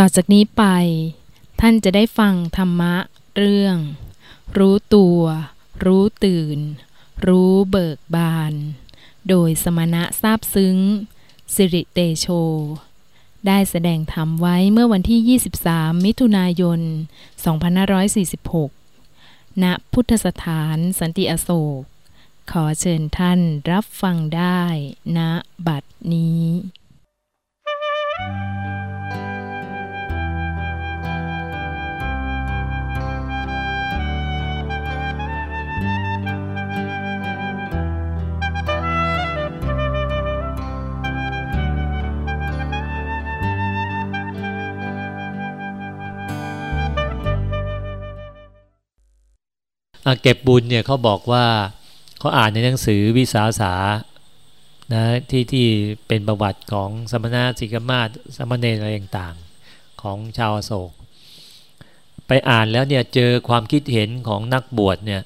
ต่อจากนี้ไป ท่านจะได้ฟังธรรมะเรื่อง รู้ตัว รู้ตื่น รู้เบิกบาน โดยสมณะทราบซึ้ง สิริเตโช ได้แสดงธรรมไว้เมื่อวันที่ 23 มิถุนายน 2546 ณ พุทธสถานสันติอโศก ขอเชิญท่านรับฟังได้ณบัดนี้อะ เก็บบุญเนี่ยเขาบอกว่าเขาอ่านในหนังสือวิสาสานะที่ที่เป็นประวัติของสมณะสิกมาศสมณเณรอะไรต่างๆ ของชาวโศก ไปอ่านแล้วเนี่ยเจอความคิดเห็นของนักบวชเนี่ย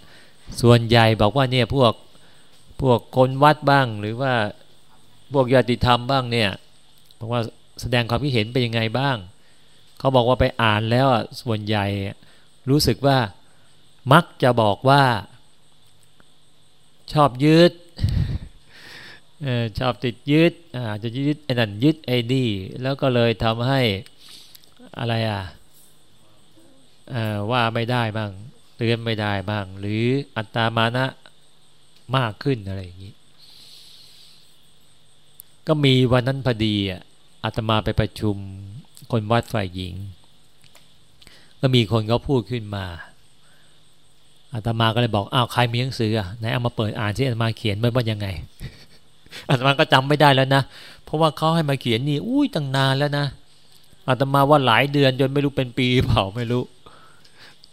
ส่วนใหญ่บอกว่าเนี่ยพวกพวกคนวัดบ้างหรือว่าพวกญาติธรรมบ้างเนี่ยบอกว่าแสดงความคิดเห็นเป็นยังไงบ้าง เขาบอกว่าไปอ่านแล้วส่วนใหญ่รู้สึกว่า มักจะบอกว่า ชอบยึดออชอบติดยึดอาจะยึดไอ้นั่นยึดไอ้นี่แล้วก็เลยทำให้อะไรอะว่าไม่ได้บ้างเตือนไม่ได้บ้าง หรืออัตตามานะมากขึ้นอะไรอย่างนี้ ก็มีวันนั้นพอดีอะอาตมาไปประชุมคนวัดฝ่ายหญิง ก็มีคนเขาพูดขึ้นมา อาตมาก็เลยบอกอ้าวใครมีหนังสืออะไหนเอามาเปิดอ่านที่อาตมาเขียนไว้ว่ายังไงอาตมาก็จำไม่ได้แล้วนะเพราะว่าเขาให้มาเขียนนี่อุ้ยตั้งนานแล้วนะอาตมาว่าหลายเดือนจนไม่รู้เป็นปีเปล่าไม่รู้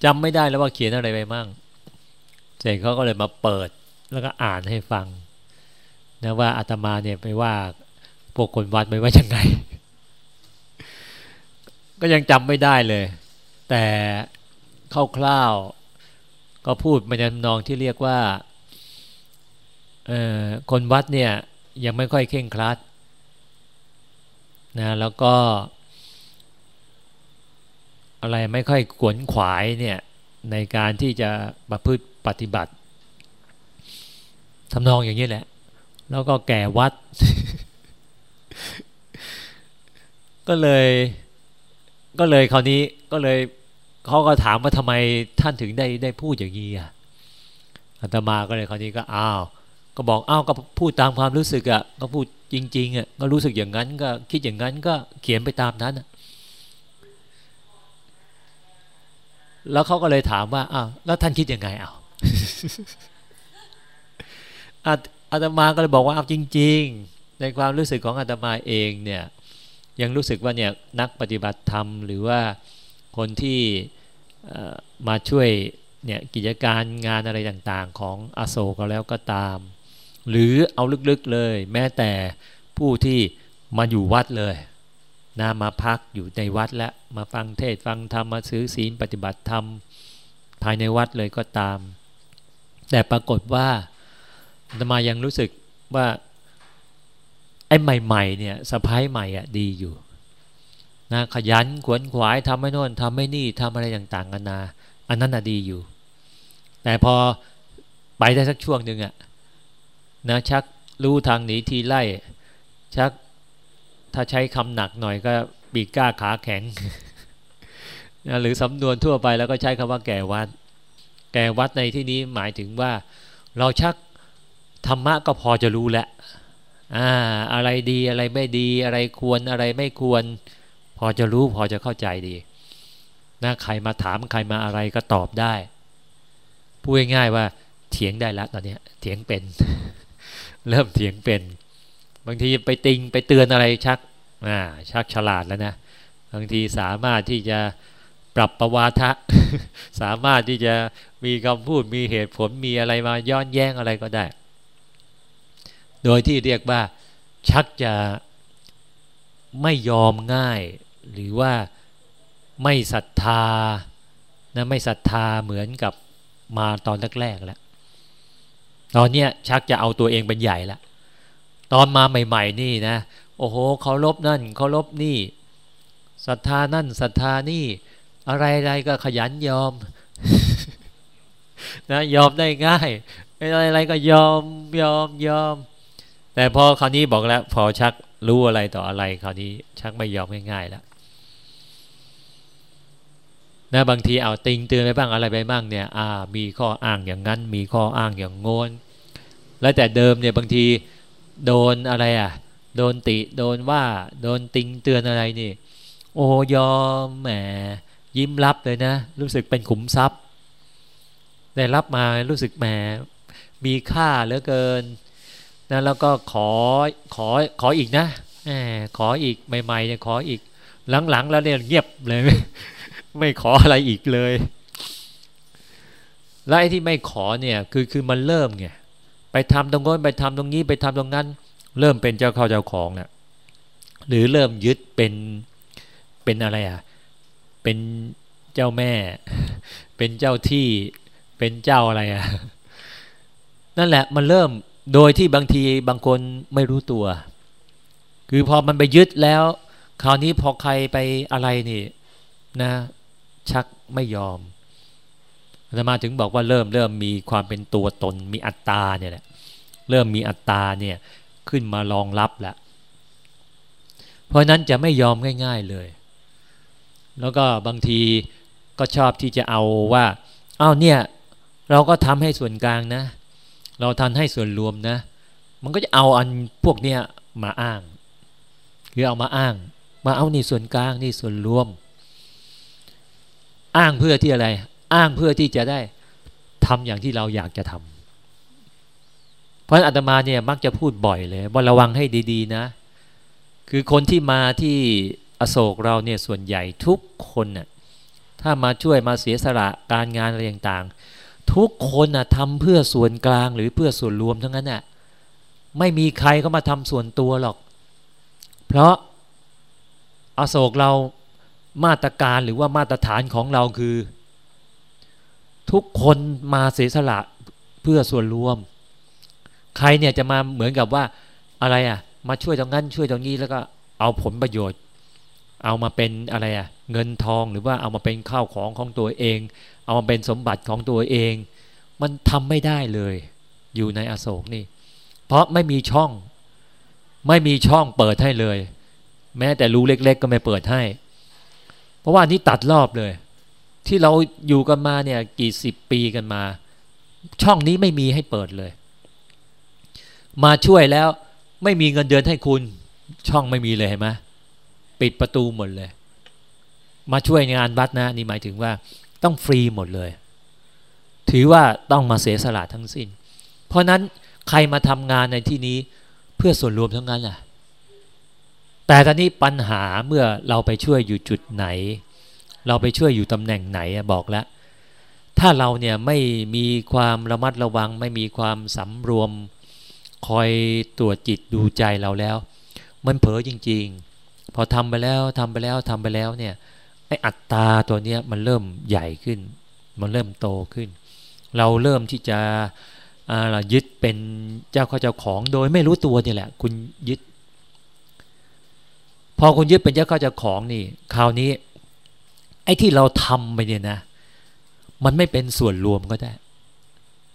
จำไม่ได้แล้วว่าเขียนอะไรไปมั่งเสร็จเขาก็เลยมาเปิดแล้วก็อ่านให้ฟังนะว่าอาตมาเนี่ยไปว่าพวกคนวัดไปว่ายังไง ก็ยังจำไม่ได้เลย แต่คร่าวๆ ก็พูดมาในนองที่เรียกว่าคนวัดเนี่ยยังไม่ค่อยเข่งครัดนะแล้วก็ อะไรไม่ค่อยขวนขวายเนี่ยในการที่จะประพฤติปฏิบัติทำนองอย่างนี้แหละ แล้วก็แก่วัด ก็เลย ก็เลยคราวนี้ก็เลย เขาก็ถามว่าทำไมท่านถึงได้ได้พูดอย่างนี้อะอาตมาก็เลยคราวนี้ก็อ้าวก็บอกอ้าวก็พูดตามความรู้สึกอะก็พูดจริงๆอะก็รู้สึกอย่างนั้นก็คิดอย่างนั้นก็เขียนไปตามนั้นอะแล้วเขาก็เลยถามว่าอ้าวแล้วท่านคิดยังไงอ้าวอาตมาก็เลยบอกว่าเอาจริง ๆ ในความรู้สึกของอาตมาเองเนี่ยยังรู้สึกว่าเนี่ยนักปฏิบัติธรรม หรือว่าคนที่ มาช่วยเนี่ยกิจการงานอะไรต่างๆ ของอโศกแล้วก็ตาม หรือเอาลึกๆเลย แม้แต่ผู้ที่มาอยู่วัดเลยนะมาพักอยู่ในวัดและมาฟังเทศฟังธรรมมาซื้อศีลปฏิบัติธรรมภายในวัดเลยก็ตาม แต่ปรากฏว่าธรรมายังรู้สึกว่าไอ้ใหม่ๆเนี่ยสะพ้ายใหม่อะดีอยู่ นะขยันขวนขวายทำไม่นอนทำไม่นี่ทำอะไรต่างๆกันานาอันนั้นอะดีอยู่ แต่พอไปได้สักช่วงหนึ่งอะนะชักรู้ทางหนีทีไล่ ชักถ้าใช้คำหนักหน่อยก็ปีกก้าขาแข็งนะหรือสำนวนทั่วไปแล้วก็ใช้คำว่าแก่วัด แก่วัดในที่นี้หมายถึงว่า เราชักธรรมะก็พอจะรู้แหละอ่าอะไรดีอะไรไม่ดีอะไรควรอะไรไม่ควร พอจะรู้พอจะเข้าใจดีนะใครมาถามใครมาอะไรก็ตอบได้พูดง่ายๆว่าเถียงได้แล้วตอนนี้เถียงเป็น เริ่มเถียงเป็น บางทีไปติงไปเตือนอะไรชักอ่าชักฉลาดแล้วนะบางทีสามารถที่จะปรับประวาทะ สามารถที่จะมีคำพูดมีเหตุผลมีอะไรมาย้อนแย้งอะไรก็ได้ โดยที่เรียกว่าชักจะไม่ยอมง่าย หรือว่าไม่ศรัทธานะไม่ศรัทธาเหมือนกับมาตอนแรกๆแล้วตอนเนี้ยชักจะเอาตัวเองเป็นใหญ่ละตอนมาใหม่ ๆ นี่นะโอ้โหเคารพนั่นเคารพนี่ศรัทธานั่นศรัทธานี่ อะไรๆก็ขยันยอมนะยอมได้ง่ายอะไรๆก็ยอมยอมยอม แต่พอคราวนี้บอกแล้ว พอชักรู้อะไรต่ออะไรคราวนี้ชักไม่ยอมง่ายๆแล้ว นะบางทีเอาติงเตือนไปบ้างอะไรไปบ้างเนี่ยอ่ามีข้ออ้างอย่างนั้น มีข้ออ้างอย่างงนแล้วแต่เดิมเนี่ยบางทีโดนอะไรอะโดนติโดนว่าโดนติงเตือนอะไรนี่ โอ้ยอมแหมยิ้มรับเลยนะ รู้สึกเป็นขุมทรัพย์ได้รับมารู้สึกแหมมีค่าเหลือเกินนะแล้วก็ขอขอขออีกนะแหมขออีกใหม่ๆเนี่ยขออีกหลังๆแล้วเนี่ยเงียบเลย ไม่ขออะไรอีกเลย แล้วไอ้ที่ไม่ขอเนี่ยคือคือมันเริ่มไงไปทำตรงโน้นไปทำตรงนี้ไปทำตรงนั้น เริ่มเป็นเจ้าเข้าเจ้าของเนี่ยหรือเริ่มยึดเป็นเป็นอะไรอะเป็นเจ้าแม่ เป็นเจ้าที่เป็นเจ้าอะไรอะนั่นแหละมันเริ่มโดยที่บางทีบางคนไม่รู้ตัว คือพอมันไปยึดแล้ว คราวนี้พอใครไปอะไรนี่ นะ ชักไม่ยอมอาตมาถึงบอกว่าเริ่มเริ่มมีความเป็นตัวตน มีอัตตาเนี่ยแหละเริ่มมีอัตตาเนี่ยขึ้นมารองรับแล้วเพราะนั้นจะไม่ยอมง่าย ๆเลย แล้วก็บางทีก็ชอบที่จะเอาว่าอ้าวเนี่ยเราก็ทำให้ส่วนกลางนะ เราทันให้ส่วนรวมนะ มันก็จะเอาอันพวกเนี้ยมาอ้างคือเอามาอ้าง มาเอานี่ส่วนกลางนี่ส่วนรวม อ้างเพื่อที่อะไร อ้างเพื่อที่จะได้ทำอย่างที่เราอยากจะทำเพราะอาตมาเนี่ยมักจะพูดบ่อยเลยว่าระวังให้ดีๆนะ คือคนที่มาที่อโศกเราเนี่ยส่วนใหญ่ทุกคนน่ะถ้ามาช่วยมาเสียสละการงานอะไรต่างๆ ทุกคนน่ะทำเพื่อส่วนกลางหรือเพื่อส่วนรวมทั้งนั้นน่ะไม่มีใครเขามาทำส่วนตัวหรอก เพราะอาโศกเรา มาตรการหรือว่ามาตรฐานของเราคือ ทุกคนมาเสียสละเพื่อส่วนรวม ใครเนี่ยจะมาเหมือนกับว่าอะไรอะ มาช่วยตรงนั้นช่วยตรงนี้แล้วก็เอาผลประโยชน์ เอามาเป็นอะไรอะ เงินทองหรือว่าเอามาเป็นข้าวของของตัวเอง เอามาเป็นสมบัติของตัวเอง มันทำไม่ได้เลย อยู่ในอโศกนี่ เพราะไม่มีช่อง ไม่มีช่องเปิดให้เลย แม้แต่รูเล็ก ๆ ก็ไม่เปิดให้ ราะว่านี้ตัดรอบเลย ที่เราอยู่กันมาเนี่ยกี่สิบปีกันมา ช่องนี้ไม่มีให้เปิดเลย มาช่วยแล้วไม่มีเงินเดือนให้คุณ ช่องไม่มีเลยเห็นไหมปิดประตูหมดเลย มาช่วยงานวัดนะนี่หมายถึงว่าต้องฟรีหมดเลย ถือว่าต้องมาเสียสละทั้งสิ้น เพราะนั้นใครมาทำงานในที่นี้เพื่อส่วนรวมทั้งนั้นแหละ แต่ตอนนี้ปัญหาเมื่อเราไปช่วยอยู่จุดไหน เราไปช่วยอยู่ตำแหน่งไหนบอกแล้วถ้าเราเนี่ยไม่มีความระมัดระวัง ไม่มีความสำรวม คอยตรวจจิตดูใจเราแล้ว มันเผลอจริง ๆ พอทำไปแล้วทำไปแล้วทำไปแล้วเนี่ยไออัตตาตัวเนี้ยมันเริ่มใหญ่ขึ้น มันเริ่มโตขึ้น เราเริ่มที่จะยึดเป็นเจ้าข้าเจ้าของโดยไม่รู้ตัวนี่แหละ คุณยึด พอคุณยึดเป็นเจ้าข้าเจ้าของนี่คราวนี้ ไอ้ที่เราทำไปเนี่ยนะ มันไม่เป็นส่วนรวมก็ได้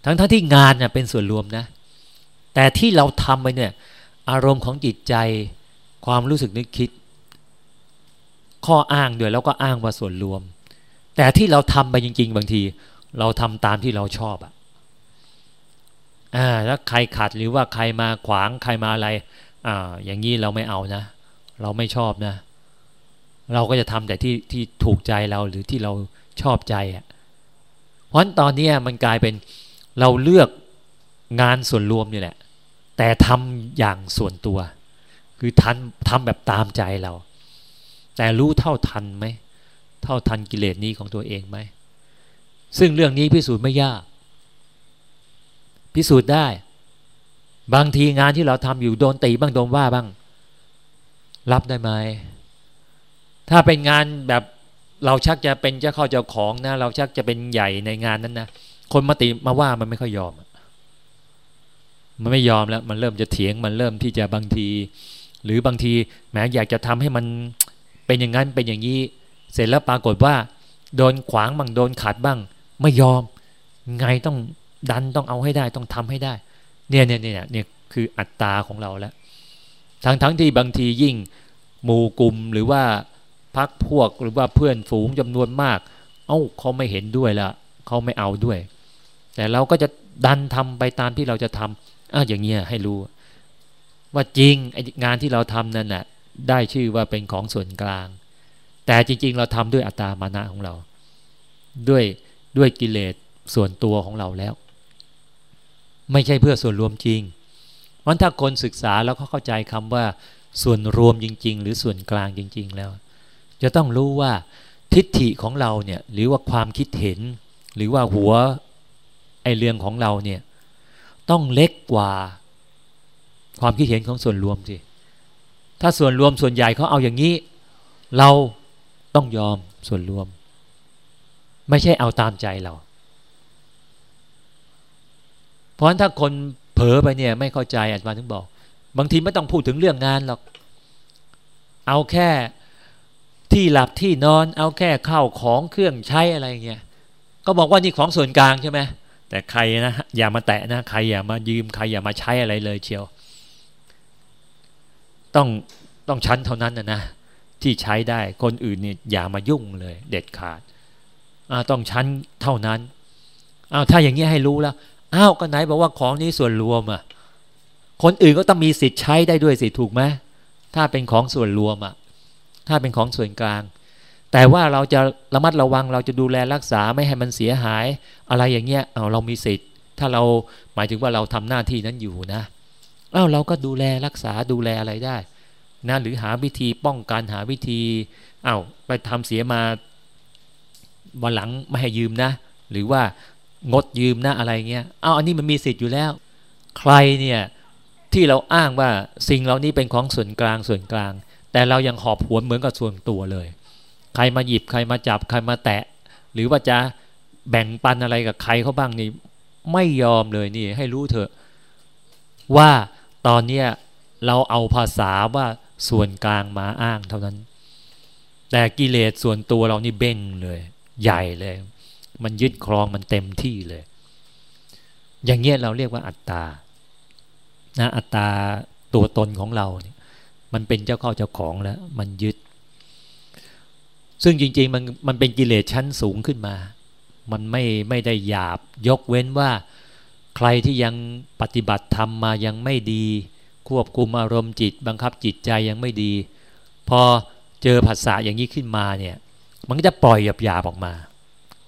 ทั้งทั้งที่งานเนี่ยเป็นส่วนรวมนะ แต่ที่เราทำไปเนี่ย อารมณ์ของจิตใจ ความรู้สึกนึกคิด ข้ออ้างด้วยแล้วก็อ้างว่าส่วนรวม แต่ที่เราทำไปจริง ๆ บางที เราทำตามที่เราชอบอะอ่าแล้วใครขัดหรือว่าใครมาขวางใครมาอะไรอ่าอย่างนี้เราไม่เอานะ เราไม่ชอบนะ เราก็จะทำแต่ที่ที่ถูกใจเราหรือที่เราชอบใจอะ่ะเพราะตอนนี้มันกลายเป็นเราเลือกงานส่วนรวมนี่แหละ แต่ทำอย่างส่วนตัว คือทันทำแบบตามใจเรา แต่รู้เท่าทันไหมเท่าทันกิเลสนี้ของตัวเองไหมซึ่งเรื่องนี้พิสูจน์ไม่ยาก พิสูจน์ได้ บางทีงานที่เราทำอยู่โดนตีบ้างโดนว่าบ้าง รับได้ไหมถ้าเป็นงานแบบเราชักจะเป็นเจ้าข้าเจ้าของนะ เราชักจะเป็นใหญ่ในงานนั้นนะคนมาติมาว่ามันไม่ค่อยยอม มันไม่ยอมแล้ว มันเริ่มจะเถียงมันเริ่มที่จะบางที หรือบางทีแม้อยากจะทำให้มันเป็นอย่างนั้นเป็นอย่างนี้เสร็จแล้วปรากฏว่า โดนขวางบ้างโดนขัดบ้าง ไม่ยอม ไงต้องดันต้องเอาให้ได้ต้องทำให้ได้ เนี่ยเนี่ยเนี่ยเนี่ยคืออัตตาของเราแล้ว ทั้งทั้งที่บางทียิ่งหมู่กลุ่มหรือว่าพักพวกหรือว่าเพื่อนฝูงจำนวนมาก เอ้าเขาไม่เห็นด้วยละเขาไม่เอาด้วย แต่เราก็จะดันทำไปตามที่เราจะทำอ้าอย่างเงี้ยให้รู้ ว่าจริงงานที่เราทำนั่นน่ะได้ชื่อว่าเป็นของส่วนกลาง แต่จริง ๆ เราทำด้วยอัตตามานะของเรา ด้วยด้วยกิเลสส่วนตัวของเราแล้ว ไม่ใช่เพื่อส่วนรวมจริง เพราะถ้าคนศึกษาแล้วเขาเข้าใจคำว่าส่วนรวมจริง ๆ หรือส่วนกลางจริง ๆ แล้ว จะต้องรู้ว่าทิฏฐิของเราเนี่ยหรือว่าความคิดเห็น หรือว่าหัวไอเรื่องของเราเนี่ยต้องเล็กกว่าความคิดเห็นของส่วนรวมสิถ้าส่วนรวมส่วนใหญ่เขาเอาอย่างนี้ เราต้องยอมส่วนรวม ไม่ใช่เอาตามใจเรา เพราะฉะนั้นถ้าคน ลอไปเนี่ยไม่เข้าใจอาจารย์ถึงบอก บางทีไม่ต้องพูดถึงเรื่องงานหรอก เอาแค่ที่หลับที่นอนเอาแค่ข้าวของเครื่องใช้อะไรเงี้ยก็บอกว่านี่ของส่วนกลางใช่ไหมแต่ใครนะอย่ามาแตะนะใครอย่ามายืมใครอย่ามาใช้อะไรเลยเชียว ต้องต้องชั้นเท่านั้นนะนะที่ใช้ได้คนอื่นเนี่ยอย่ามายุ่งเลย เด็ดขาดต้องชั้นเท่านั้นอ้าวถ้าอย่างนี้ให้รู้แล้ว อ้าวก็ไหนบอกว่าของนี้ส่วนรวมอะ คนอื่นก็ต้องมีสิทธิ์ใช้ได้ด้วยสิถูกไหมถ้าเป็นของส่วนรวมอะ ถ้าเป็นของส่วนกลาง แต่ว่าเราจะระมัดระวังเราจะดูแลรักษาไม่ให้มันเสียหาย อะไรอย่างเงี้ยเอาเรามีสิทธิ์ ถ้าเราหมายถึงว่าเราทำหน้าที่นั้นอยู่นะอ้าวเราก็ดูแลรักษาดูแลอะไรได้นะหรือหาวิธีป้องกันหาวิธีอา้าวไปทำเสียมาวันหลังไม่ให้ยืมนะ หรือว่า งดยืมนะอะไรเงี้ยอ้าวอันนี้มันมีสิทธิ์อยู่แล้ว ใครเนี่ยที่เราอ้างว่าสิ่งเหล่านี้เป็นของส่วนกลางส่วนกลาง แต่เรายังหอบหวนเหมือนกับส่วนตัวเลย ใครมาหยิบใครมาจับใครมาแตะ หรือว่าจะแบ่งปันอะไรกับใครเขาบ้างนี่ไม่ยอมเลยนี่ให้รู้เถอะ ว่าตอนเนี้ยเราเอาภาษาว่าส่วนกลางมาอ้างเท่านั้น แต่กิเลสส่วนตัวเรานี่เบ่งเลย ใหญ่เลย มันยึดครองมันเต็มที่เลย อย่างเงี้ยเราเรียกว่าอัตตานะอัตตาตัวตนของเราเนี่ยมันเป็นเจ้าเข้าเจ้าของแล้ว มันยึด ซึ่งจริง ๆ มันมันเป็นกิเลสชั้นสูงขึ้นมา มันไม่ไม่ได้หยาบ ยกเว้นว่าใครที่ยังปฏิบัติธรรมมายังไม่ดี ควบคุมอารมณ์จิต บังคับจิตใจยังไม่ดี พอเจอภาษาอย่างนี้ขึ้นมาเนี่ย มันก็จะปล่อยหยาบๆออกมา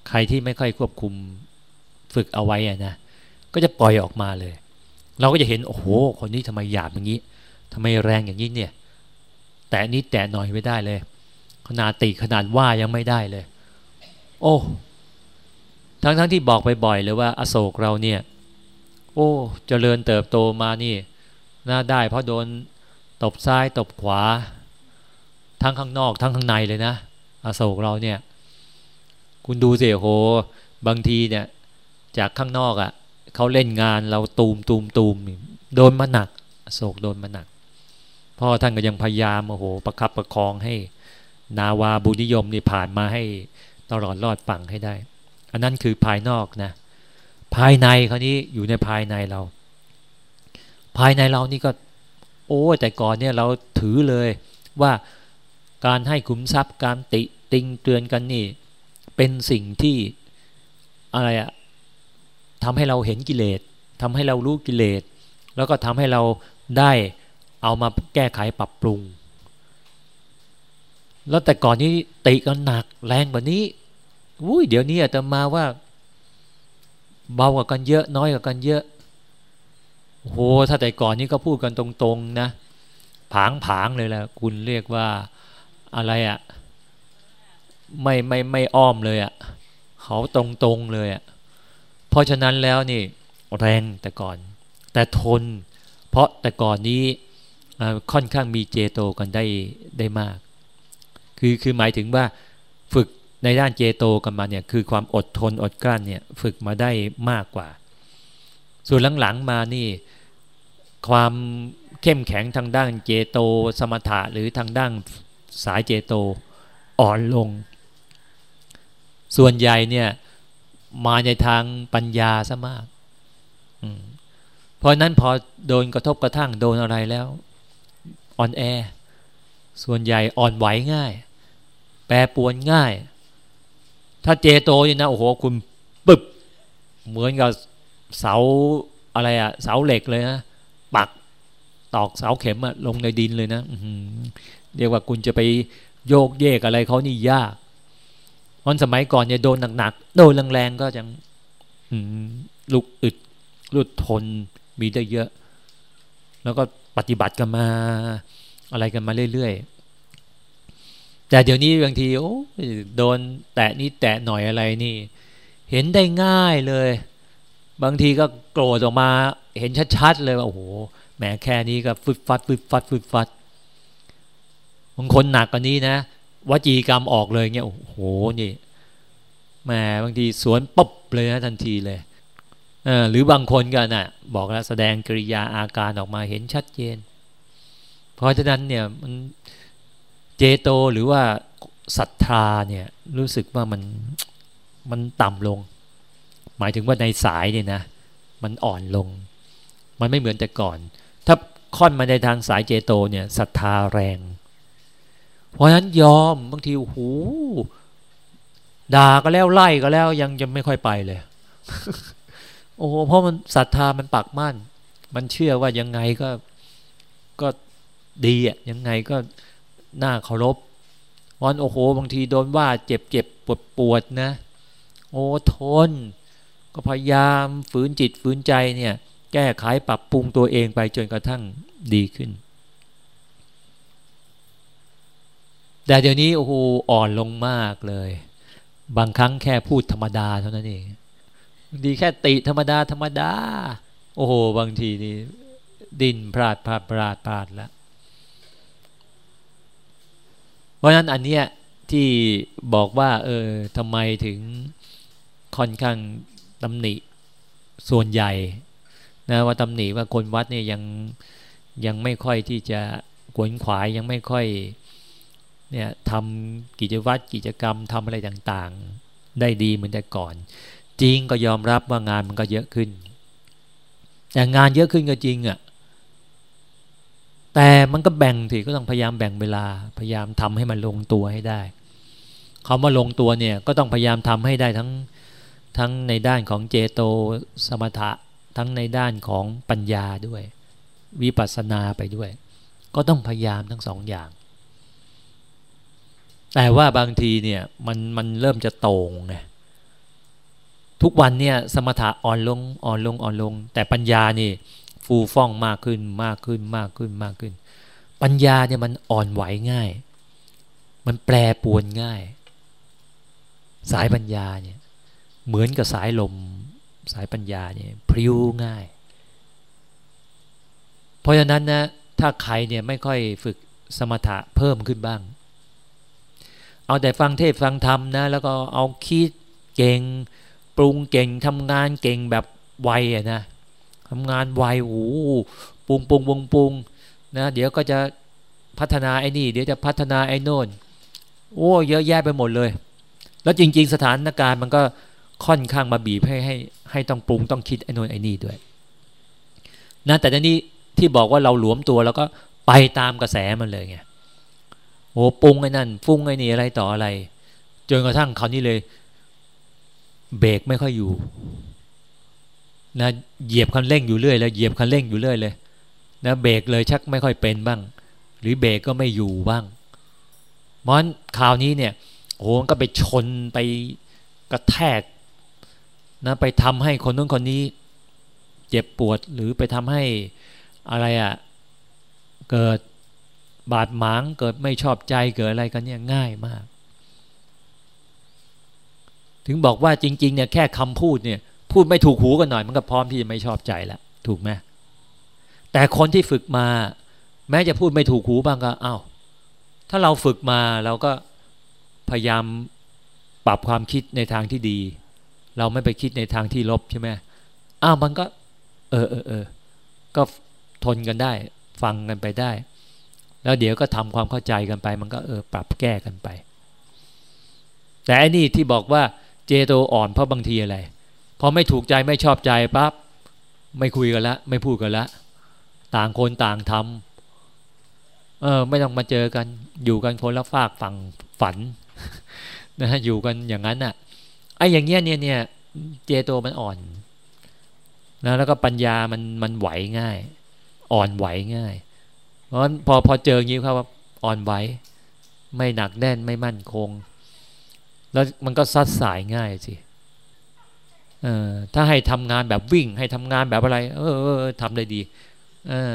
ใครที่ไม่ค่อยควบคุมฝึกเอาไว้นะก็จะปล่อยออกมาเลย เราก็จะเห็นโอ้โห คนนี้ทำไมหยาบอย่างนี้ทำไมแรงอย่างนี้เนี่ย แต่นี้แต่หน่อยไม่ได้เลย ขนาดติขนาดว่ายังไม่ได้เลย โอ้ทั้งๆทที่บอกไปบ่อยเลยว่า อโศกเราเนี่ย โอ้จเจริญเติบโตมานี่น่าได้ เพราะโดนตบซ้ายตบขวา ทั้งข้างนอก ทั้งข้างในเลยนะ อโศกเราเนี่ย คุณดูสิโห บางทีเนี่ย จากข้างนอกอะ่ะเขาเล่นงานเราตูมตูมตูมโดนมาหนักโศกโดนมาหนักพ่อท่านก็ยังพยายามโอ้โห ประคับประคองให้ นาวาบุญนิยมนี่ผ่านมาให้ตลอดรอดฝั่งให้ได้ อันนั้นคือภายนอกนะ ภายในเขานี้อยู่ในภายในเรา ภายในเรานี่ก็ โอ้แต่ก่อนเนี่ยเราถือเลยว่าการให้ขุมทรัพย์การติติงเตือนกันนี่ เป็นสิ่งที่อะไรอะทำให้เราเห็นกิเลสทำให้เรารู้กิเลสแล้วก็ทำให้เราได้เอามาแก้ไขปรับปรุง แล้วแต่ก่อนนี้ติกันหนักแรงกว่านี้อุ้ยเดี๋ยวนี้อาจจะมาว่าเบากว่ากันเยอะน้อยกว่ากันเยอะโหถ้าแต่ก่อนนี้ก็พูดกันตรง ๆ นะ ผางผางเลยแหละคุณเรียกว่าอะไรอะ่ะ ไม่ไม่ไม่อ้อมเลยอะ่ะเขาตรงๆเลยอะ่ะเพราะฉะนั้นแล้วนี่แรงแต่ก่อน แต่ทน เพราะแต่ก่อนนี้ค่อนข้างมีเจโตกันได้ได้มาก คือคือหมายถึงว่าฝึกในด้านเจโตกันมาเนี่ยคือความอดทนอดกลั้นเนี่ยฝึกมาได้มากกว่า ส่วนหลังๆมานี่ความเข้มแข็งทางด้านเจโตสมถะหรือทางด้านสายเจโตอ่อนลง ส่วนใหญ่เนี่ยมาในทางปัญญาซะมากเพราะนั้นพอโดนกระทบกระทั่งโดนอะไรแล้วอ่อนแอ ส่วนใหญ่อ่อนไหวง่าย แปรปวนง่าย ถ้าเจโตนี่นะโอ้โหคุณปึบเหมือนกับเสาอะไรอะเสาเหล็กเลยนะปักตอกเสาเข็มอะลงในดินเลยนะเรียกว่าคุณจะไปโยกเยกอะไรเขานี่ยาก เพราะสมัยก่อนเนี่ยโดนหนักๆโดนแรงๆก็ยังลุกอึดรุดทนมีได้เยอะ แล้วก็ปฏิบัติกันมาอะไรกันมาเรื่อยๆ แต่เดี๋ยวนี้บางทีโอ้โดนแตะนี่แตะหน่อยอะไรนี่ เห็นได้ง่ายเลย บางทีก็โกรธออกมาเห็นชัดๆเลยว่าโอ้โหแหมแค่นี้ก็ฟึดฟัดฟึดฟัดฟึดฟัดบางคนหนักกว่านี้นะ วจีกรรมออกเลยเงี้ยโอ้โหนี่แหมบางทีสวนปุ๊บเลยนะทันทีเลยหรือบางคนกันน่ะบอกแล้วแสดงกริยาอาการออกมาเห็นชัดเจน เพราะฉะนั้นเนี่ยมันเจโตหรือว่าศรัทธาเนี่ยรู้สึกว่ามันมันต่ำลง หมายถึงว่าในสายเนี่ยนะมันอ่อนลง มันไม่เหมือนแต่ก่อน ถ้าค่อนมาในทางสายเจโตเนี่ยศรัทธาแรง เพราะฉะนั้นยอมบางทีโอ้โหด่าก็แล้วไล่ก็แล้วยังจะไม่ค่อยไปเลย โอ้โหเพราะมันศรัทธามันปักมั่น มันเชื่อว่ายังไงก็ก็ดีอะยังไงก็น่าเคารพวันโอ้โห บางทีโดนว่าเจ็บเจ็บปวดปวดนะ โอ้ทน ก็พยายามฝืนจิตฝืนใจเนี่ย แก้ไขปรับปรุงตัวเองไปจนกระทั่งดีขึ้น แต่เดี๋ยวนี้โอ้โหอ่อนลงมากเลย บางครั้งแค่พูดธรรมดาเท่านั้นเองดีแค่ติธรรมดาธรรมดา โอ้โห บางทีนี่ดินพลาดพลาดพลาดพลาดแล้วเพราะนั้นอันเนี้ยที่บอกว่า เออทำไมถึงค่อนข้างตำหนิส่วนใหญ่นะว่าตำหนิว่าคนวัดเนี่ยยังยังไม่ค่อยที่จะกวนขวายยังไม่ค่อย เนี่ยทำกิจวัตรกิจกรรมทำอะไรต่างๆ ได้ดีเหมือนแต่ก่อน จริงก็ยอมรับว่างานมันก็เยอะขึ้น แต่งานเยอะขึ้นก็จริงอะ่ะแต่มันก็แบ่งทีก็ต้องพยายามแบ่งเวลาพยายามทำให้มันลงตัวให้ได้เขามาลงตัวเนี่ยก็ต้องพยายามทำให้ได้ทั้งทั้งในด้านของเจโตสมถะทั้งในด้านของปัญญาด้วย วิปัสสนาไปด้วย ก็ต้องพยายามทั้งสองอย่าง แต่ว่าบางทีเนี่ยมันมันเริ่มจะโต่งไงทุกวันเนี่ยสมถะอ่อนลงอ่อนลงอ่อนลง แต่ปัญญานี่ฟูฟ่องมากขึ้นมากขึ้นมากขึ้นมากขึ้น ปัญญาเนี่ยมันอ่อนไหวง่าย มันแปรปวนง่าย สายปัญญาเนี่ยเหมือนกับสายลมสายปัญญาเนี่ยพริ้วง่าย เพราะฉะนั้นนะถ้าใครเนี่ยไม่ค่อยฝึกสมถะเพิ่มขึ้นบ้าง เอาแต่ฟังเทศฟังธรรมนะแล้วก็เอาคิดเก่ง ปรุงเก่งทำงานเก่งแบบไวอะนะทำงานไวโอ้ปรุงปรุงปรุงปรุงนะเดี๋ยวก็จะพัฒนาไอ้นี่ เดี๋ยวจะพัฒนาไอ้โน่นโอ้เยอะแยะไปหมดเลย แล้วจริง ๆ สถานการณ์มันก็ค่อนข้างมาบีบให้ให้ให้ต้องปรุงต้องคิดไอ้โน่นไอ้นี่ด้วยนะแต่ตอนนี้ที่บอกว่าเราหลวมตัวแล้วก็ไปตามกระแสมันเลยไง โอ้ปรุงไอ้นั่นฟุ้งไอ้นี่อะไรต่ออะไร จนกระทั่งคราวนี้เลย เบรกไม่ค่อยอยู่นะเหยียบคันเร่งอยู่เรื่อยเลยเหยียบคันเร่งอยู่เรื่อยเลยนะเบรกเลยชักไม่ค่อยเป็นบ้าง หรือเบรกก็ไม่อยู่บ้างมอนคราวนี้เนี่ยโอ้ก็ไปชนไปกระแทกนะไปทำให้คนนู้นคนนี้ เจ็บปวดหรือไปทำให้อะไรอะ่ะเกิด บาดหมางเกิดไม่ชอบใจเกิดอะไรกันเนี่ยง่ายมาก ถึงบอกว่าจริงๆเนี่ยแค่คำพูดเนี่ยพูดไม่ถูกหูกันหน่อย มันก็พร้อมที่จะไม่ชอบใจแล้วถูกไหมแต่คนที่ฝึกมา แม้จะพูดไม่ถูกหูบ้างก็อา้าวถ้าเราฝึกมาเราก็พยายามปรับความคิดในทางที่ดี เราไม่ไปคิดในทางที่ลบใช่ไหมอ้าวมันก็ เออเออเออก็ทนกันได้ ฟังกันไปได้ แล้วเดี๋ยวก็ทำความเข้าใจกันไป มันก็เออปรับแก้กันไป แต่อันนี้ที่บอกว่าเจโตอ่อนเพราะบางทีอะไรพอไม่ถูกใจไม่ชอบใจปั๊บไม่คุยกันละไม่พูดกันละ ต่างคนต่างทำเออไม่ต้องมาเจอกันอยู่กันคนละฝากฝั่งฝันนะฮะอยู่กันอย่างนั้นอะไอ้อย่างเงี้ยเนี่ยเนี่ยเจโตมันอ่อนนะแล้วก็ปัญญามันมันไหวง่าย อ่อนไหวง่าย เพราะฉะนั้นพอพอเจออย่างนี้ครับว่าอ่อนไหวไม่หนักแน่นไม่มั่นคง แล้วมันก็ซัดสายง่ายสิเออถ้าให้ทำงานแบบวิ่ง ให้ทำงานแบบอะไร เออเออทำได้ดีเออ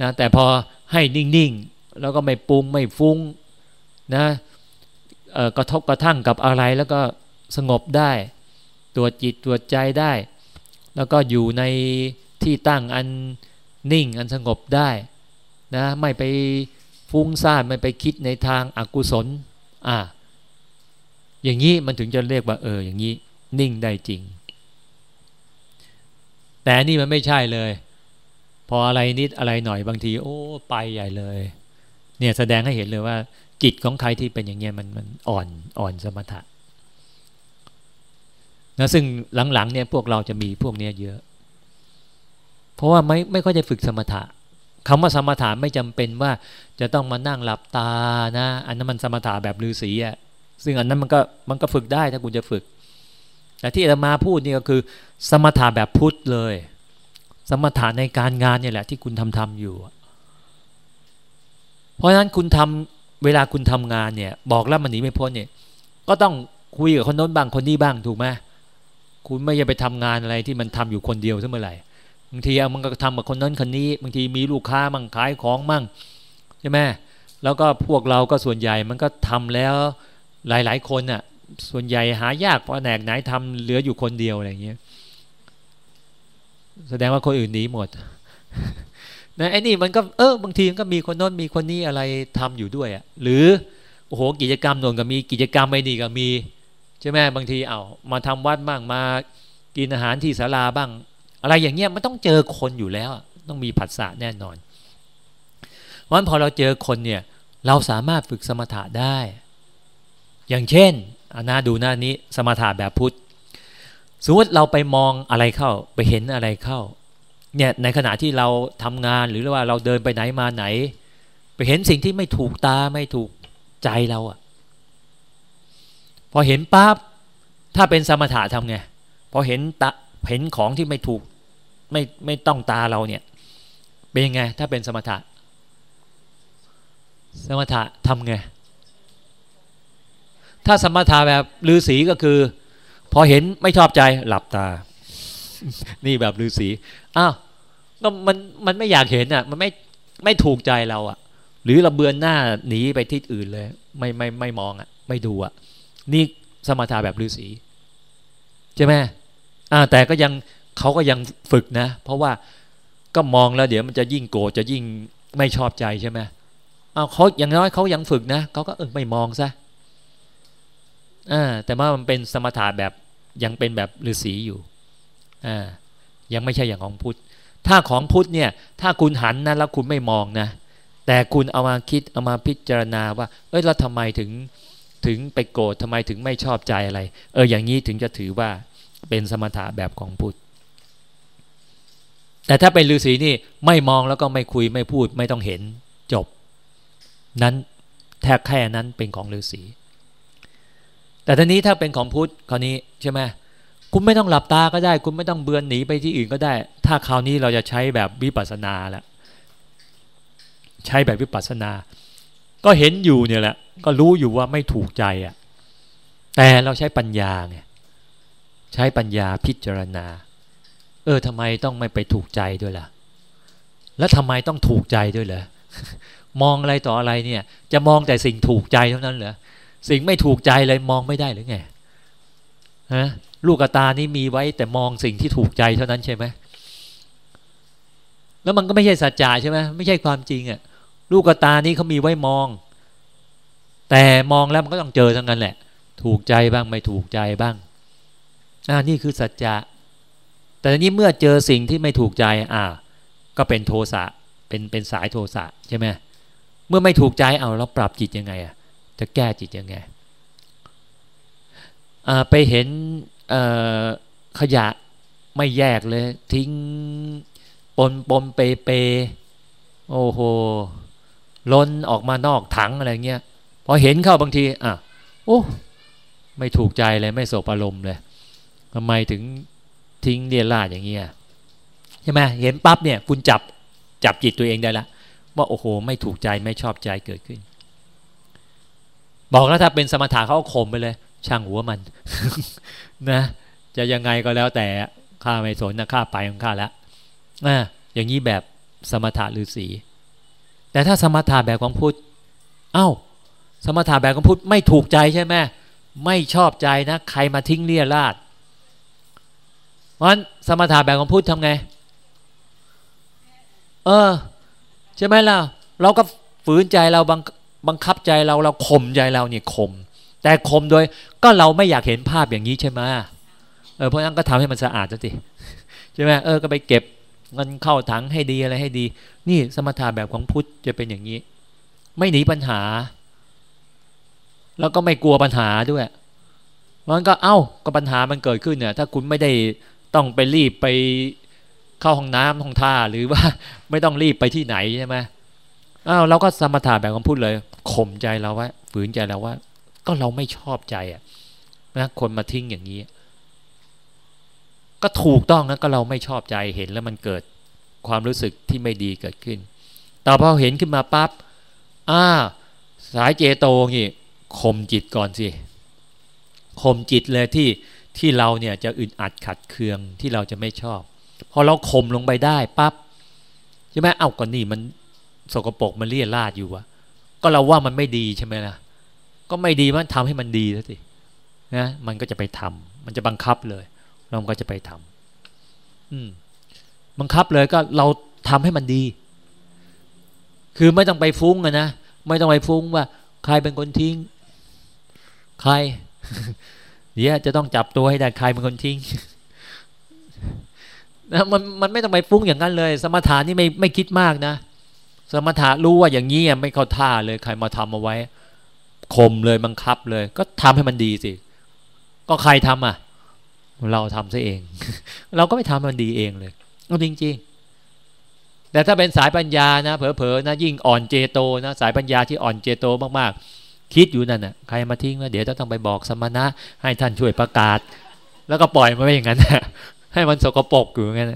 นะแต่พอให้นิ่งๆ แล้วก็ไม่ปรุงไม่ฟุ้งนะกระทบกระทั่งกับอะไรแล้วก็สงบได้ตรวจจิตตรวจใจได้ แล้วก็อยู่ในที่ตั้งอันนิ่งอันสงบได้ นะไม่ไปฟุ้งซ่านไม่ไปคิดในทางอากุศลอ่าอย่างนี้มันถึงจะเรียกว่าเอออย่างนี้ นิ่งได้จริง แต่นี่มันไม่ใช่เลย พออะไรนิดอะไรหน่อยบางที โอ้ไปใหญ่เลย เนี่ยแสดงให้เห็นเลยว่า จิตของใครที่เป็นอย่างเงี้ยมันมันอ่อนอ่อนสมถะนะซึ่งหลังๆเนี่ยพวกเราจะมีพวกเนี้ยเยอะ เพราะว่าไม่ไม่ค่อยจะฝึกสมถะ คำว่าสมถะไม่จำเป็นว่าจะต้องมานั่งหลับตานะ อันนั้นมันสมถะแบบฤาษีอะซึ่งอันนั้นมันก็มันก็ฝึกได้ถ้าคุณจะฝึก แต่ที่อามาพูดนี่ก็คือ สมถะแบบพุทธเลย สมถะในการงานเนี่ยแหละที่คุณทำทำอยู่ เพราะฉะนั้นคุณทำเวลาคุณทำงานเนี่ย บอกแล้วมันหนีไม่พ้นเนี่ย ก็ต้องคุยกับคนโน้นบ้างคนนี้บ้างถูกไหมคุณไม่จะไปทำงานอะไรที่มันทำอยู่คนเดียวเสมอไหร่ บางทีมันก็ทำกับคนนั้นคนนี้ บางทีมีลูกค้ามั่งขายของมั่งใช่ไหมแล้วก็พวกเราก็ส่วนใหญ่มันก็ทำแล้วหลาย ๆ คนน่ะ ส่วนใหญ่หายากเพราะแหนกไหนทำเหลืออยู่คนเดียวอะไรอย่างเงี้ยแสดงว่าคนอื่นหนีหมดนะไอ้นี่มันก็เออบางทีมันก็มีคนโน้นมีคนนี้อะไรทำอยู่ด้วยอะหรือโอ้โหกิจกรรมโน่นก็มีกิจกรรมไม่ดีก็มีใช่ไหมบางทีเอามาทำวัดบ้างมากินอาหารที่ศาลาบ้าง อะไรอย่างเงี้ยมันต้องเจอคนอยู่แล้ว ต้องมีผัสสะแน่นอนเพราะฉะนั้นพอเราเจอคนเนี่ยเราสามารถฝึกสมถะได้ อย่างเช่นอานาดูหน้านี้สมถะแบบพุทธสมมติเราไปมองอะไรเข้าไปเห็นอะไรเข้าเนี่ยในขณะที่เราทำงานหรือว่าเราเดินไปไหนมาไหน ไปเห็นสิ่งที่ไม่ถูกตาไม่ถูกใจเราอะพอเห็นปั๊บถ้าเป็นสมถะทำไงพอเห็นตะ เห็นของที่ไม่ถูกไม่ไม่ต้องตาเราเนี่ย เป็นยังไง ถ้าเป็นสมถะ สมถะทำไง ถ้าสมถะแบบฤาษีก็คือ พอเห็นไม่ชอบใจหลับตา นี่แบบฤาษีอ้าวก็มันมันไม่อยากเห็นอะ มันไม่ไม่ถูกใจเราอะ หรือเราเบือนหน้าหนีไปที่อื่นเลย ไม่ไม่ไม่มองอะ ไม่ดูอะ นี่สมถะแบบฤาษีใช่ไหม อ่าแต่ก็ยังเขาก็ยังฝึกนะ เพราะว่าก็มองแล้วเดี๋ยวมันจะยิ่งโกรธจะยิ่งไม่ชอบใจใช่ไหมอ้าเขาอย่างน้อยเขายังฝึกนะเขาก็เออไม่มองซะอ่าแต่ว่ามันเป็นสมถะแบบยังเป็นแบบฤาษีอยู่อ่ายังไม่ใช่อย่างของพุทธ ถ้าของพุทธเนี่ยถ้าคุณหันนะแล้วคุณไม่มองนะแต่คุณเอามาคิดเอามาพิจารณาว่า เอ้ยเราทำไมถึงถึงไปโกรธทำไมถึงไม่ชอบใจอะไร เอออย่างนี้ถึงจะถือว่า เป็นสมถะแบบของพุทธแต่ถ้าเป็นฤาษีนี่ไม่มองแล้วก็ไม่คุยไม่พูดไม่ต้องเห็นจบ นั้นแท้แค่นั้นเป็นของฤาษีแต่ทีนี้ถ้าเป็นของพุทธคราวนี้ใช่ไหมคุณไม่ต้องหลับตาก็ได้ คุณไม่ต้องเบือนหนีไปที่อื่นก็ได้ ถ้าคราวนี้เราจะใช้แบบวิปัสสนาแล้วใช้แบบวิปัสสนา ก็เห็นอยู่เนี่ยแหละ ก็รู้อยู่ว่าไม่ถูกใจอะแต่เราใช้ปัญญาไง ใช้ปัญญาพิจารณา เออทำไมต้องไม่ไปถูกใจด้วยล่ะ แล้วทำไมต้องถูกใจด้วยเหรอมองอะไรต่ออะไรเนี่ย จะมองแต่สิ่งถูกใจเท่านั้นเหรอสิ่งไม่ถูกใจเลยมองไม่ได้หรือไงฮะลูกตานี่มีไว้แต่มองสิ่งที่ถูกใจเท่านั้นใช่ไหมแล้วมันก็ไม่ใช่สัจจะใช่ไหมไม่ใช่ความจริงอะ่ะลูกตานี้เขามีไว้มอง แต่มองแล้วมันก็ต้องเจอทั้งนั้นแหละ ถูกใจบ้างไม่ถูกใจบ้าง อ่านี่คือสัจจะ แต่นี้เมื่อเจอสิ่งที่ไม่ถูกใจ อ่า ก็เป็นโทสะเป็นเป็นสายโทสะใช่ไหมเมื่อไม่ถูกใจเอาเราปรับจิตยังไงอะจะแก้จิตยังไงอ่าไปเห็นขยะไม่แยกเลย ทิ้งปนปนเปเปโอ้โหล้นออกมานอกถังอะไรเงี้ยพอเห็นเข้าบางที อะโอ้ไม่ถูกใจเลยไม่สบอารมณ์เลย ทำไมถึงทิ้งเรียราดอย่างเงี้ยใช่ไหมเห็นปั๊บเนี่ย คุณจับจับจิตตัวเองได้ละว่าโอ้โห ไม่ถูกใจไม่ชอบใจเกิดขึ้น บอกแล้วถ้าเป็นสมถะเขาข่มไปเลย ช่างหัวมัน นะ จะยังไงก็แล้วแต่ข้าไม่สนนะข้าไปของข้าแล้วอ่าอย่างนี้แบบสมถะฤาษีแต่ถ้าสมถะแบบของพุทธเอา้า สมถะแบบของพุทธไม่ถูกใจใช่ไหมไม่ชอบใจนะ ใครมาทิ้งเลี่ยราด เพราะฉะนั้นสมถะแบบของพุทธทำไง เออ ใช่ไหมล่ะ เราก็ฝืนใจเราบังบังคับใจเราเราข่มใจเราเนี่ยข่มแต่ข่มโดยก็เราไม่อยากเห็นภาพอย่างนี้ใช่ไหมเออเพราะนั้นก็ทำให้มันสะอาดสิใช่ไหมเออก็ไปเก็บเงินเข้าถังให้ดีอะไรให้ดี นี่สมถะแบบของพุทธจะเป็นอย่างนี้ ไม่หนีปัญหา แล้วก็ไม่กลัวปัญหาด้วยมันก็เอา้าก็ปัญหามันเกิดขึ้นเนี่ย ถ้าคุณไม่ได้ ต้องไปรีบไปเข้าห้องน้ำห้องท่าหรือว่าไม่ต้องรีบไปที่ไหนใช่ไหมอ้าวเราก็สมถะแบบของพุทธเลยข่มใจเราไว้ฝืนใจเราว่า ก็เราไม่ชอบใจอะนะคนมาทิ้งอย่างนี้ ก็ถูกต้องนะก็เราไม่ชอบใจเห็นแล้วมันเกิดความรู้สึกที่ไม่ดีเกิดขึ้น แต่พอเห็นขึ้นมาปับ๊บอ้าสายเจโตนี่ข่มจิตก่อนสิข่มจิตเลยที่ ที่เราเนี่ยจะอึดอัดขัดเคืองที่เราจะไม่ชอบ พอเราข่มลงไปได้ปับ๊บใช่ไหมเอาก่อนนี่มันสกปรกมันเลี่ยราดอยู่วะก็เราว่ามันไม่ดีใช่ไหมล่ะก็ไม่ดีมันทำให้มันดีแล้วสินะมันก็จะไปทำมันจะบังคับเลยเราก็จะไปทำอืมบังคับเลยก็เราทำให้มันดี คือไม่ต้องไปฟุ้งนะไม่ต้องไปฟุ้งว่า ใครเป็นคนทิ้ง ใคร เดี๋ยวจะต้องจับตัวให้ได้ใครเป็นคนทิ้งนะมันมันไม่ต้องไปฟุ้งอย่างนั้นเลย สมถานี่ไม่ไม่คิดมากนะ สมถะรู้ว่าอย่างนี้ไม่เข้าท่าเลยใครมาทำเอาไว้ข่มเลยบังคับเลย ก็ทำให้มันดีสิ ก็ใครทำอะ เราทำซะเอง เราก็ไม่ทำมันดีเองเลยจริงจริงแต่ถ้าเป็นสายปัญญานะ เผลอๆนะยิ่งอ่อนเจโตนะสายปัญญาที่อ่อนเจโตมากๆ คิดอยู่นั่นน่ะใครมาทิ้งว่าเดี๋ยวต้องไปบอกสมณะ ให้ท่านช่วยประกาศ แล้วก็ปล่อยมาไว้อย่างนั้นให้มันสกปรกอยู่งั้น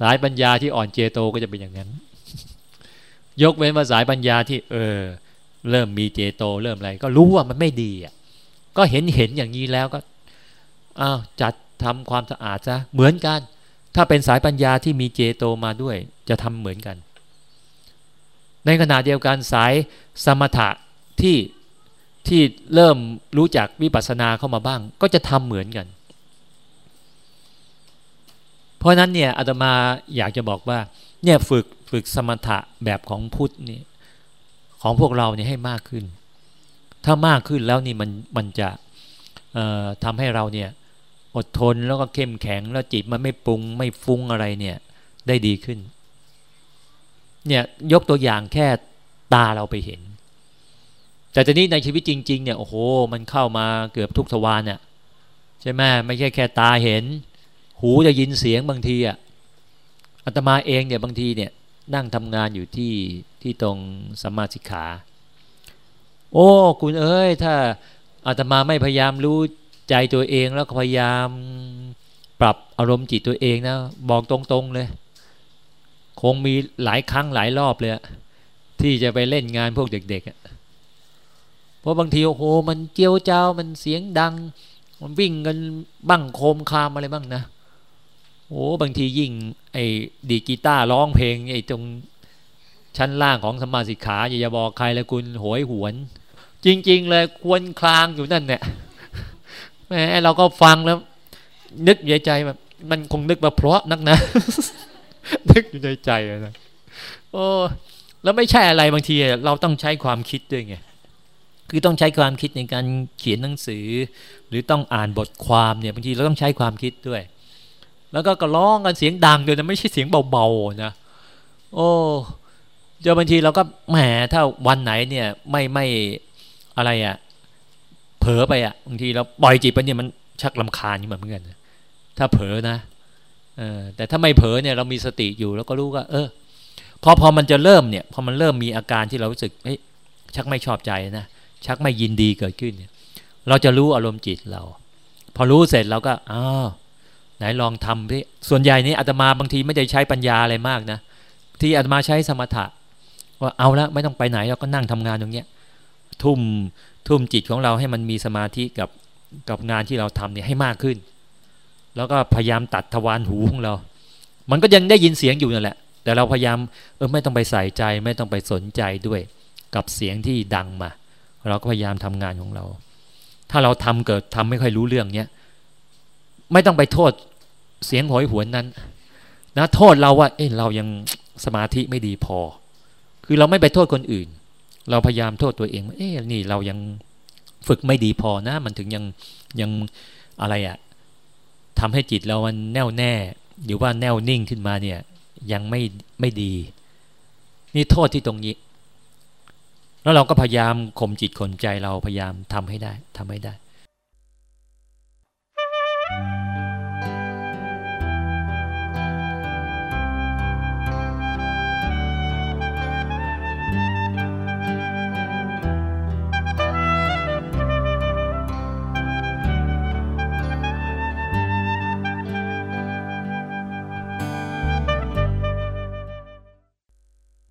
สายปัญญาที่อ่อนเจโตก็จะเป็นอย่างนั้น ยกเว้นมาสายปัญญาที่ เออ เริ่มมีเจโต เริ่มอะไร ก็รู้ว่ามันไม่ดีอะก็เห็นเห็นอย่างนี้แล้วก็อ้าวจัดทำความสะอาดซะเหมือนกัน ถ้าเป็นสายปัญญาที่มีเจโตมาด้วย จะทำเหมือนกัน ในขณะเดียวกันสายสมถะ ที่ที่เริ่มรู้จักวิปัสสนาเข้ามาบ้าง ก็จะทำเหมือนกัน เพราะนั้นเนี่ยอาตมาอยากจะบอกว่าเนี่ยฝึกฝึกสมถะแบบของพุทธนี่ของพวกเราเนี่ยให้มากขึ้น ถ้ามากขึ้นแล้วนี่มันมันจะทำให้เราเนี่ยอดทนแล้วก็เข้มแข็งแล้วจิตมันไม่ปรุงไม่ฟุ้งอะไรเนี่ยได้ดีขึ้นเนี่ยยกตัวอย่างแค่ตาเราไปเห็น แต่ตอนนี้ในชีวิตจริง ๆ เนี่ยโอ้โห มันเข้ามาเกือบทุกทวารเนี่ยใช่ไหมไม่ใช่แค่ตาเห็น หูจะยินเสียงบางทีอะอาตมาเองเนี่ยบางทีเนี่ยนั่งทำงานอยู่ที่ที่ตรงสัมมาสิกขา โอ้ คุณเอ้ย ถ้าอาตมาไม่พยายามรู้ใจตัวเองแล้วพยายามปรับอารมณ์จิตตัวเองนะ บอกตรงๆเลย คงมีหลายครั้งหลายรอบเลยที่จะไปเล่นงานพวกเด็กๆ ราะบางทีโอ้โหมันเจียวเจ้ามันเสียงดัง มันวิ่งกันบ้างโคมคามอะไรบ้างนะโอ้บางทียิ่งไอ้ดีกีตาร์ร้องเพลงไอ้ตรงชั้นล่างของสมาสิกขาอย่าบอกใครเลยคุณโหยหวน จริง ๆ เลยควรคลางอยู่นั่นเนี่ยแหมเราก็ฟังแล้ว นึกในใจแบบมันคงนึกมาเพราะนักนะ นึกอยู่ในใจนะโอ้แล้วไม่ใช่อะไรบางที เราต้องใช้ความคิดด้วยไง คือต้องใช้ความคิดในการเขียนหนังสือ หรือต้องอ่านบทความเนี่ยบางทีเราต้องใช้ความคิดด้วย แล้วก็กร้องกันเสียงดังด้วยนะไม่ใช่เสียงเบาๆนะโอ้เจอบางทีเราก็แหมถ้าวันไหนเนี่ยไม่ไม่อะไรอะ่ะเผลอไปอะ่ะบางทีเราปล่อยจิตไปเนี่ยมันชักลำคาญนี่เหมือนกันถ้าเผลอนะเออแต่ถ้าไม่เผลอเนี่ยเรามีสติอยู่แล้วก็รู้ว่าเออพอพอมันจะเริ่มเนี่ยพอมันเริ่มมีอาการที่เรารู้สึกเฮ้ยชักไม่ชอบใจนะ ชักไม่ยินดีเกิดขึ้นเนี่ยเราจะรู้อารมณ์จิตเรา พอรู้เสร็จเราก็อ้าวไหนลองทำพี่ส่วนใหญ่นี้อาตมาบางทีไม่ได้ใช้ปัญญาอะไรมากนะ ที่อาตมาใช้สมถะ ว่าเอาละไม่ต้องไปไหนเราก็นั่งทำงานตรงเนี้ยทุ่มทุ่มจิตของเราให้มันมีสมาธิกับกับงานที่เราทำเนี่ยให้มากขึ้น แล้วก็พยายามตัดทวารหูของเรา มันก็ยังได้ยินเสียงอยู่นั่นแหละ แต่เราพยายามเออไม่ต้องไปใส่ใจ ไม่ต้องไปสนใจด้วยกับเสียงที่ดังมา เราก็พยายามทำงานของเรา ถ้าเราทำเกิดทำไม่ค่อยรู้เรื่องเนี้ยไม่ต้องไปโทษเสียงหอยหวนนั้น นะโทษเราว่าเออเรายังสมาธิไม่ดีพอ คือเราไม่ไปโทษคนอื่น เราพยายามโทษตัวเองว่าเอ๊ะนี่เรายังฝึกไม่ดีพอนะ มันถึงยังยังอะไรอะทำให้จิตเรามันแน่วแน่ หรือว่าแน่วนิ่งขึ้นมาเนี่ย ยังไม่ไม่ดี นี่โทษที่ตรงนี้ แล้วเราก็พยายามข่มจิตข่มใจเราพยายามทำให้ได้ทำให้ได้